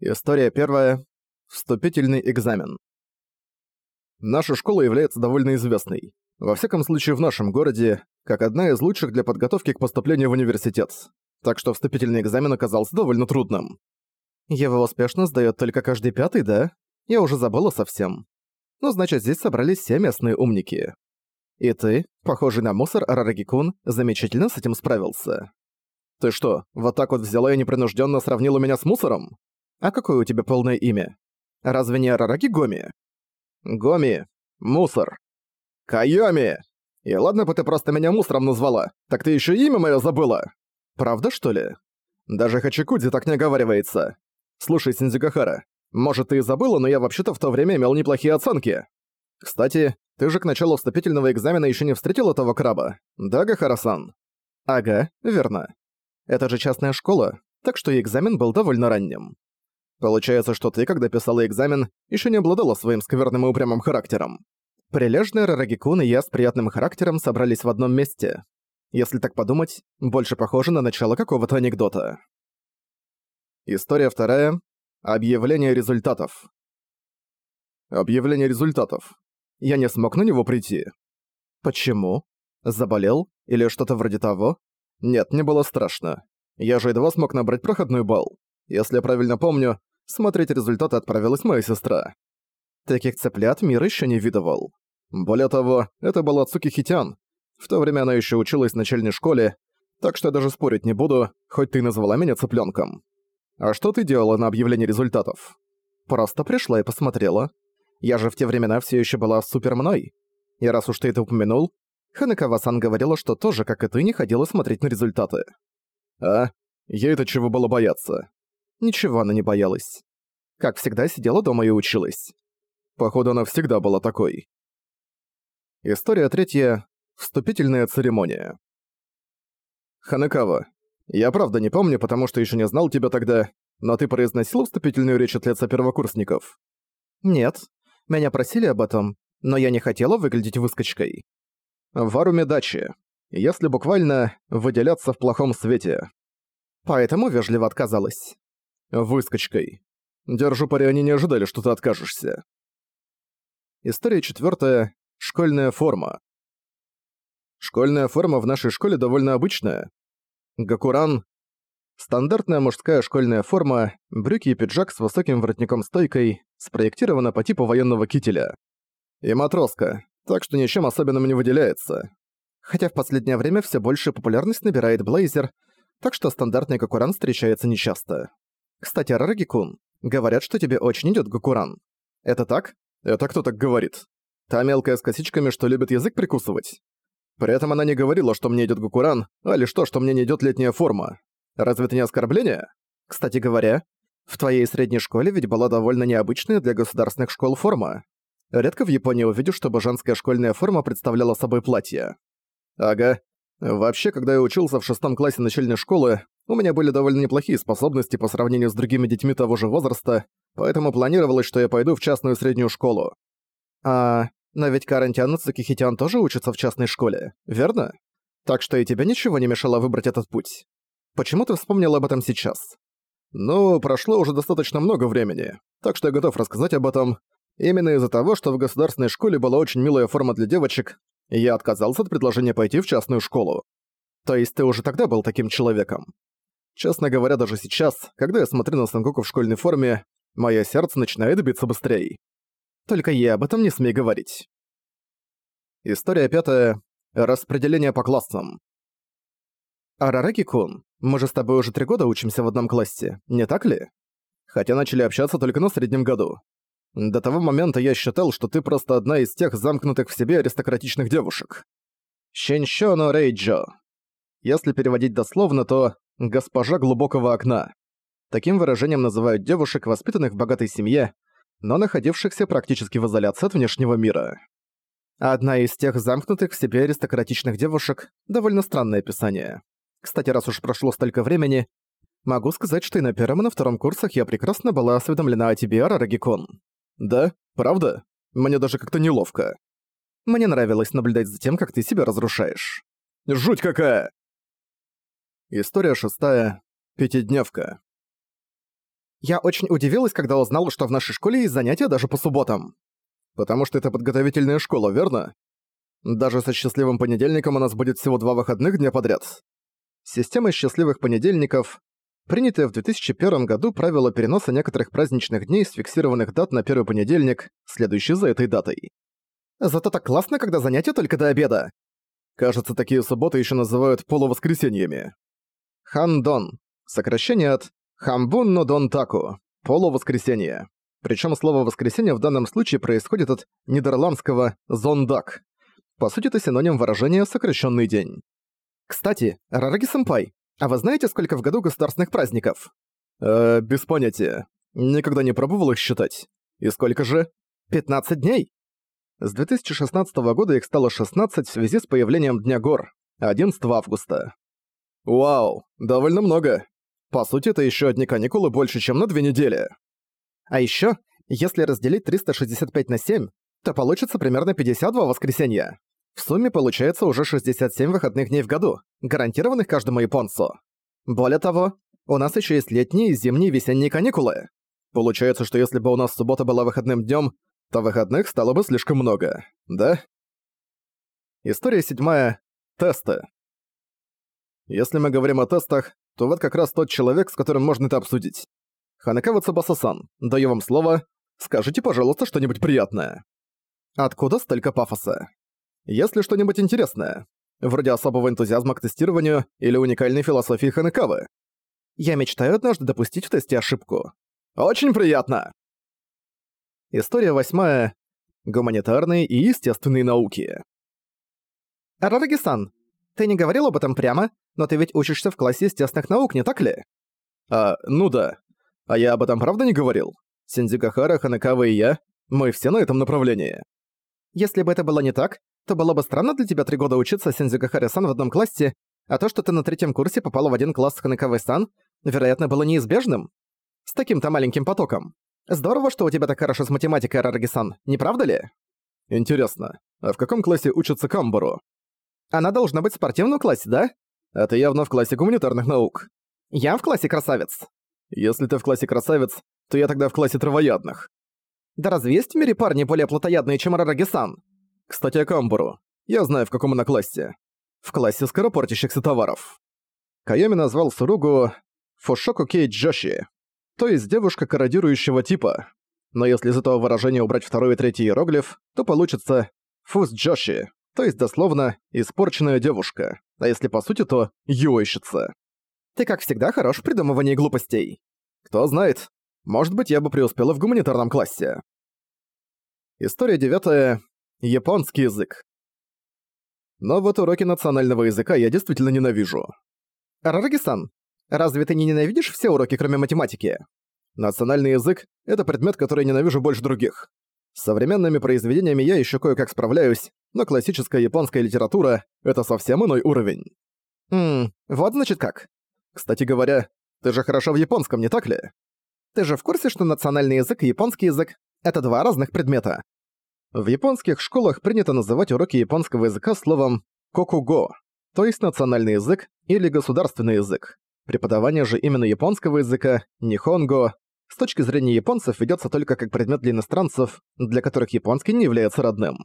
История первая. Вступительный экзамен. Наша школа является довольно известной. Во всяком случае в нашем городе, как одна из лучших для подготовки к поступлению в университет. Так что вступительный экзамен оказался довольно трудным. Его успешно сдаёт только каждый пятый, да? Я уже забыла совсем. Ну, значит, здесь собрались все местные умники. И ты, похожий на мусор Арарагикун, замечательно с этим справился. Ты что, вот так вот взяла и непринужденно сравнила меня с мусором? А какое у тебя полное имя? Разве не Арараги Гоми? Гоми. Мусор. Кайоми! И ладно бы ты просто меня мусором назвала, так ты еще имя мое забыла. Правда, что ли? Даже Хачикудзи так не оговаривается. Слушай, Синдзюгахара, может, ты и забыла, но я вообще-то в то время имел неплохие оценки. Кстати, ты же к началу вступительного экзамена еще не встретил этого краба, да, Гахара-сан? Ага, верно. Это же частная школа, так что и экзамен был довольно ранним. Получается, что ты, когда писала экзамен, еще не обладала своим скверным и упрямым характером. Прилежный Рарагикун и я с приятным характером собрались в одном месте. Если так подумать, больше похоже на начало какого-то анекдота. История вторая. Объявление результатов. Объявление результатов. Я не смог на него прийти. Почему? Заболел? Или что-то вроде того? Нет, не было страшно. Я же едва смог набрать проходной балл. Если я правильно помню, смотреть результаты отправилась моя сестра. Таких цыплят мир еще не видывал. Более того, это была Цуки Хитян. В то время она еще училась в начальной школе, так что я даже спорить не буду, хоть ты и назвала меня цыпленком. А что ты делала на объявлении результатов? Просто пришла и посмотрела. Я же в те времена все еще была супер мной. И раз уж ты это упомянул, Ханекава-сан говорила, что тоже, как и ты, не ходила смотреть на результаты. А? Ей это чего было бояться? Ничего она не боялась. Как всегда, сидела дома и училась. Походу, она всегда была такой. История третья. Вступительная церемония. Ханекава, я правда не помню, потому что еще не знал тебя тогда, но ты произносил вступительную речь от лица первокурсников? Нет. Меня просили об этом, но я не хотела выглядеть выскочкой. Варуме дачи. Если буквально выделяться в плохом свете. Поэтому вежливо отказалась выскочкой. Держу пари, они не ожидали, что ты откажешься. История четвертая. Школьная форма. Школьная форма в нашей школе довольно обычная. Гакуран – стандартная мужская школьная форма, брюки и пиджак с высоким воротником-стойкой, спроектирована по типу военного кителя. И матроска, так что ничем особенным не выделяется. Хотя в последнее время все больше популярность набирает блейзер, так что стандартный гакуран встречается нечасто. Кстати, Рараги-кун, говорят, что тебе очень идёт Гакуран. Это так? Это кто так говорит? Та мелкая с косичками, что любит язык прикусывать? При этом она не говорила, что мне идёт Гакуран, а лишь то, что мне не идёт летняя форма. Разве это не оскорбление? Кстати говоря, в твоей средней школе ведь была довольно необычная для государственных школ форма. Редко в Японии увидишь, чтобы женская школьная форма представляла собой платье. Ага. Вообще, когда я учился в шестом классе начальной школы, у меня были довольно неплохие способности по сравнению с другими детьми того же возраста, поэтому планировалось, что я пойду в частную среднюю школу. А, но ведь Карантян и Цукихитян тоже учатся в частной школе, верно? Так что и тебе ничего не мешало выбрать этот путь. Почему ты вспомнил об этом сейчас? Ну, прошло уже достаточно много времени, так что я готов рассказать об этом. Именно из-за того, что в государственной школе была очень милая форма для девочек, я отказался от предложения пойти в частную школу. То есть ты уже тогда был таким человеком? Честно говоря, даже сейчас, когда я смотрю на Сангоку в школьной форме, мое сердце начинает биться быстрее. Только я об этом не смей говорить. История пятая. Распределение по классам. Арараки-кун, мы же с тобой уже три года учимся в одном классе, не так ли? Хотя начали общаться только на среднем году. До того момента я считал, что ты просто одна из тех замкнутых в себе аристократичных девушек. Щенщоно Рейджо. Если переводить дословно, то «госпожа глубокого окна». Таким выражением называют девушек, воспитанных в богатой семье, но находившихся практически в изоляции от внешнего мира. Одна из тех замкнутых в себе аристократичных девушек – довольно странное описание. Кстати, раз уж прошло столько времени, могу сказать, что и на первом и на втором курсах я прекрасно была осведомлена о тебе, Арарагикон. Да, правда? Мне даже как-то неловко. Мне нравилось наблюдать за тем, как ты себя разрушаешь. Жуть какая! История шестая. Пятидневка. Я очень удивилась, когда узнала, что в нашей школе есть занятия даже по субботам. Потому что это подготовительная школа, верно? Даже со счастливым понедельником у нас будет всего два выходных дня подряд. Система счастливых понедельников принятое в 2001 году правило переноса некоторых праздничных дней с фиксированных дат на первый понедельник, следующий за этой датой. Зато так классно, когда занятия только до обеда. Кажется, такие субботы еще называют полувоскресеньями. Хандон. Сокращение от Хамбунно Дон Таку. Полувоскресенье. Причем слово «воскресенье» в данном случае происходит от нидерландского «зондак». По сути, это синоним выражения «сокращенный день». Кстати, Рараги-сэмпай, а вы знаете, сколько в году государственных праздников? Э, без понятия. Никогда не пробовал их считать. И сколько же? 15 дней. С 2016 года их стало 16 в связи с появлением Дня гор, 11 августа. Вау, довольно много. По сути, это еще одни каникулы больше, чем на две недели. А еще, если разделить 365 на 7, то получится примерно 52 воскресенья. В сумме получается уже 67 выходных дней в году, гарантированных каждому японцу. Более того, у нас еще есть летние, зимние и весенние каникулы. Получается, что если бы у нас суббота была выходным днем, то выходных стало бы слишком много, да? История седьмая. Тесты. Если мы говорим о тестах, то вот как раз тот человек, с которым можно это обсудить. Ханекава Цубаса-сан, даю вам слово. Скажите, пожалуйста, что-нибудь приятное. Откуда столько пафоса? Если что-нибудь интересное, вроде особого энтузиазма к тестированию или уникальной философии Ханекавы. Я мечтаю однажды допустить в тесте ошибку. Очень приятно! История восьмая. Гуманитарные и естественные науки. Арараги-сан, ты не говорил об этом прямо, но ты ведь учишься в классе естественных наук, не так ли? А, ну да. А я об этом правда не говорил? Синдзюгахара, Ханекава и я, мы все на этом направлении. Если бы это было не так, то было бы странно для тебя три года учиться Сензюгахари-сан в одном классе, а то, что ты на третьем курсе попала в один класс с Ханекавой-сан, вероятно, было неизбежным. С таким-то маленьким потоком. Здорово, что у тебя так хорошо с математикой, Рараги-сан, не правда ли? Интересно, а в каком классе учится Камбару? Она должна быть в спортивном классе, да? Это явно в классе гуманитарных наук. Я в классе красавец. Если ты в классе красавец, то я тогда в классе травоядных. Да разве есть в мире парни более плотоядные, чем Рараги-сан? Кстати, о Камбуру. Я знаю, в каком она классе. В классе скоропортящихся товаров. Кайоми назвал Суругу Фушоку Кей Джоши, то есть девушка корродирующего типа. Но если из этого выражения убрать второй и третий иероглиф, то получится Фус Джоши, то есть дословно «испорченная девушка», а если по сути, то «юойщица». Ты, как всегда, хорош в придумывании глупостей. Кто знает, может быть, я бы преуспела в гуманитарном классе. История девятая. Японский язык. Но вот уроки национального языка я действительно ненавижу. Рараги-сан, разве ты не ненавидишь все уроки, кроме математики? Национальный язык — это предмет, который ненавижу больше других. С современными произведениями я еще кое-как справляюсь, но классическая японская литература — это совсем иной уровень. Ммм, вот значит как. Кстати говоря, ты же хорошо в японском, не так ли? Ты же в курсе, что национальный язык и японский язык — это два разных предмета? В японских школах принято называть уроки японского языка словом «кокуго», то есть национальный язык или государственный язык. Преподавание же именно японского языка, нихонго, с точки зрения японцев ведется только как предмет для иностранцев, для которых японский не является родным.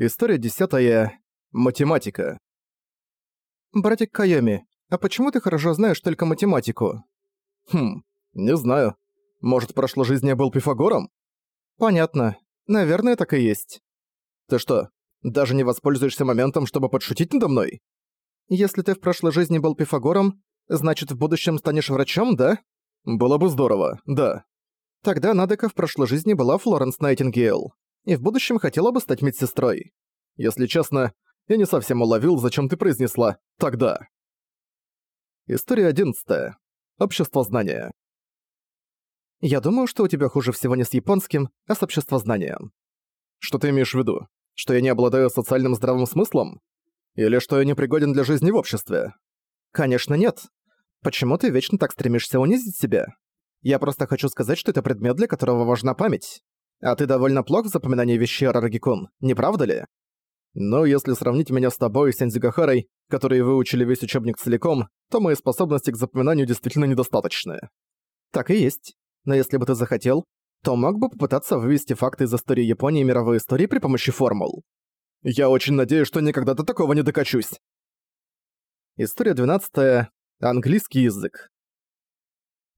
История десятая. Математика. «Братик Кайоми, а почему ты хорошо знаешь только математику?» «Хм, не знаю. Может, в прошлой жизни я был Пифагором?» «Понятно. Наверное, так и есть. Ты что, даже не воспользуешься моментом, чтобы подшутить надо мной? Если ты в прошлой жизни был Пифагором, значит, в будущем станешь врачом, да? Было бы здорово, да. Тогда Надека в прошлой жизни была Флоренс Найтингейл, и в будущем хотела бы стать медсестрой. Если честно, я не совсем уловил, зачем ты произнесла «тогда». История одиннадцатая. Общество знания. Я думаю, что у тебя хуже всего не с японским, а с обществознанием. Что ты имеешь в виду? Что я не обладаю социальным здравым смыслом? Или что я не пригоден для жизни в обществе? Конечно, нет. Почему ты вечно так стремишься унизить себя? Я просто хочу сказать, что это предмет, для которого важна память. А ты довольно плох в запоминании вещей, Арарагикун, не правда ли? Но если сравнить меня с тобой и Сензигахарой, которые выучили весь учебник целиком, то мои способности к запоминанию действительно недостаточны. Так и есть. Но если бы ты захотел, то мог бы попытаться вывести факты из истории Японии и мировой истории при помощи формул. Я очень надеюсь, что никогда до такого не докачусь. История 12. Английский язык.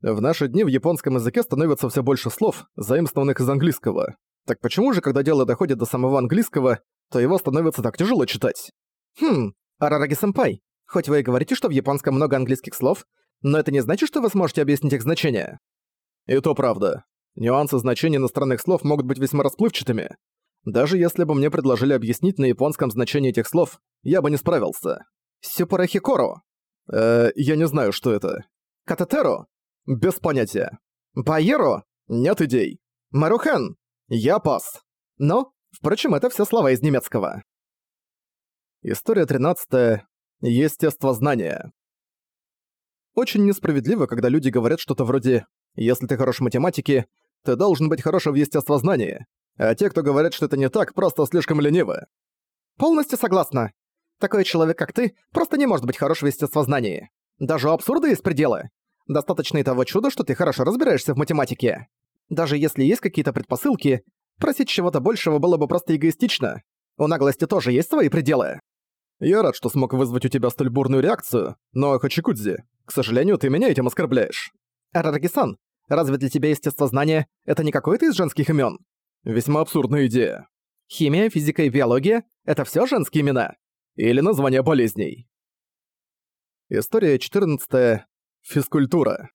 В наши дни в японском языке становится все больше слов, заимствованных из английского. Так почему же, когда дело доходит до самого английского, то его становится так тяжело читать? Хм, Арараги-сэмпай, хоть вы и говорите, что в японском много английских слов, но это не значит, что вы сможете объяснить их значение. И то правда. Нюансы значения иностранных слов могут быть весьма расплывчатыми. Даже если бы мне предложили объяснить на японском значение этих слов, я бы не справился. Сюпарахикоро. Э, я не знаю, что это. Кататеро? Без понятия. Байеро? Нет идей. Марухан? Я пас. Но, впрочем, это все слова из немецкого. История 13. Естествознание. Очень несправедливо, когда люди говорят что-то вроде «если ты хорош в математике, ты должен быть хорош в естествознании», а те, кто говорят, что это не так, просто слишком ленивы. Полностью согласна. Такой человек, как ты, просто не может быть хорош в естествознании. Даже у абсурда есть пределы. Достаточно и того чуда, что ты хорошо разбираешься в математике. Даже если есть какие-то предпосылки, просить чего-то большего было бы просто эгоистично. У наглости тоже есть свои пределы. Я рад, что смог вызвать у тебя столь бурную реакцию, но, Хачикудзи, к сожалению, ты меня этим оскорбляешь. Арараги-сан, разве для тебя естествознание — это не какое-то из женских имен? Весьма абсурдная идея. Химия, физика и биология — это все женские имена? Или названия болезней? История 14. Физкультура.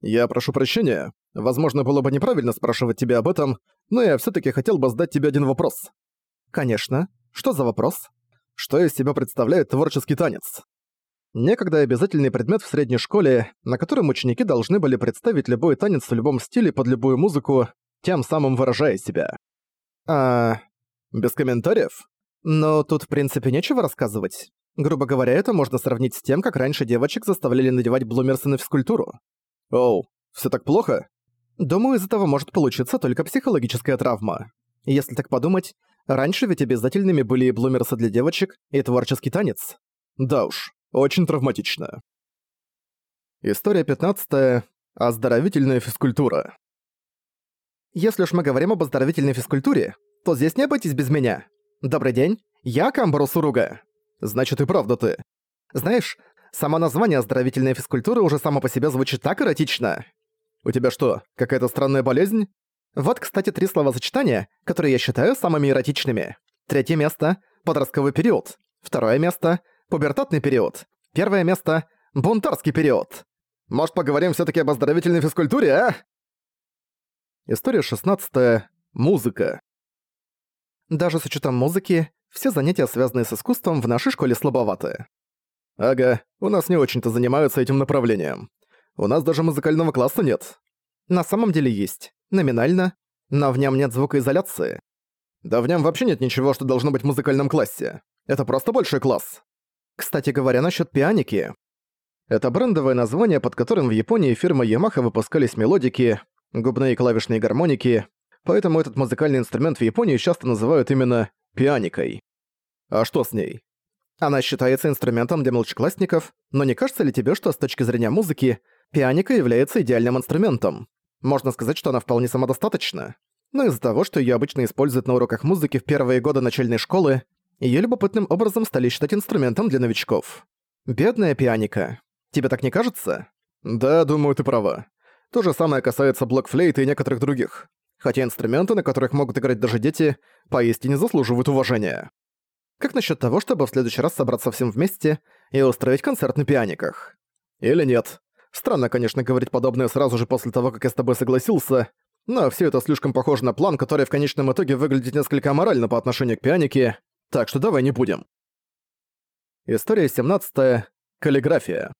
Я прошу прощения. Возможно, было бы неправильно спрашивать тебя об этом, но я все таки хотел бы задать тебе один вопрос. Конечно. Что за вопрос? Что из себя представляет творческий танец? Некогда обязательный предмет в средней школе, на котором ученики должны были представить любой танец в любом стиле под любую музыку, тем самым выражая себя. А... без комментариев? Но тут в принципе нечего рассказывать. Грубо говоря, это можно сравнить с тем, как раньше девочек заставляли надевать блумерсы на физкультуру. Оу, все так плохо? Думаю, из этого может получиться только психологическая травма. Если так подумать, раньше ведь обязательными были и блумерсы для девочек, и творческий танец. Да уж, очень травматично. История 15. Оздоровительная физкультура. Если уж мы говорим об оздоровительной физкультуре, то здесь не обойтись без меня. Добрый день, я Камбару Суруга. Значит и правда ты. Знаешь, само название оздоровительная физкультура уже само по себе звучит так эротично. У тебя что, какая-то странная болезнь? Вот, кстати, три словосочетания, которые я считаю самыми эротичными. Третье место – подростковый период. Второе место – пубертатный период. Первое место – бунтарский период. Может, поговорим все таки об оздоровительной физкультуре, а? История 16. Музыка. Даже с учетом музыки, все занятия, связанные с искусством, в нашей школе слабоваты. Ага, у нас не очень-то занимаются этим направлением. У нас даже музыкального класса нет. На самом деле есть. Номинально. Но в нем нет звукоизоляции. Да в нем вообще нет ничего, что должно быть в музыкальном классе. Это просто большой класс. Кстати говоря, насчет пианики. Это брендовое название, под которым в Японии фирма Yamaha выпускались мелодики, губные клавишные гармоники, поэтому этот музыкальный инструмент в Японии часто называют именно пианикой. А что с ней? Она считается инструментом для младшеклассников, но не кажется ли тебе, что с точки зрения музыки, пианика является идеальным инструментом? Можно сказать, что она вполне самодостаточна. Но из-за того, что ее обычно используют на уроках музыки в первые годы начальной школы, ее любопытным образом стали считать инструментом для новичков. Бедная пианика. Тебе так не кажется? Да, думаю, ты права. То же самое касается блокфлейта и некоторых других. Хотя инструменты, на которых могут играть даже дети, поистине заслуживают уважения. Как насчет того, чтобы в следующий раз собраться всем вместе и устроить концерт на пианиках? Или нет? Странно, конечно, говорить подобное сразу же после того, как я с тобой согласился, но все это слишком похоже на план, который в конечном итоге выглядит несколько аморально по отношению к пианике, так что давай не будем. История 17. Каллиграфия.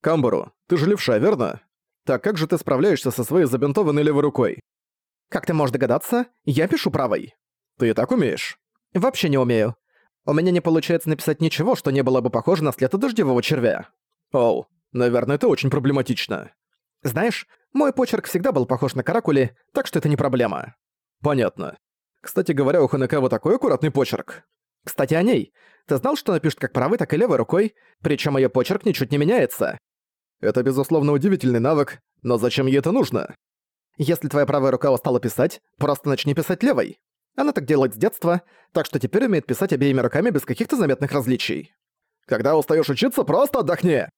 Камбару, ты же левша, верно? Так как же ты справляешься со своей забинтованной левой рукой? Как ты можешь догадаться, я пишу правой. Ты и так умеешь? Вообще не умею. У меня не получается написать ничего, что не было бы похоже на след дождевого червя. Оу, наверное, это очень проблематично. Знаешь, мой почерк всегда был похож на каракули, так что это не проблема. Понятно. Кстати говоря, у Ханекава такой аккуратный почерк. Кстати, о ней. Ты знал, что она пишет как правой, так и левой рукой, причем ее почерк ничуть не меняется? Это, безусловно, удивительный навык, но зачем ей это нужно? Если твоя правая рука устала писать, просто начни писать левой. Она так делает с детства, так что теперь умеет писать обеими руками без каких-то заметных различий. Когда устаешь учиться, просто отдохни.